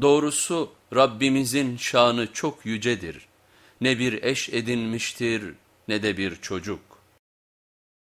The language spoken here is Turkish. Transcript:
Doğrusu Rabbimizin şanı çok yücedir. Ne bir eş edinmiştir ne de bir çocuk.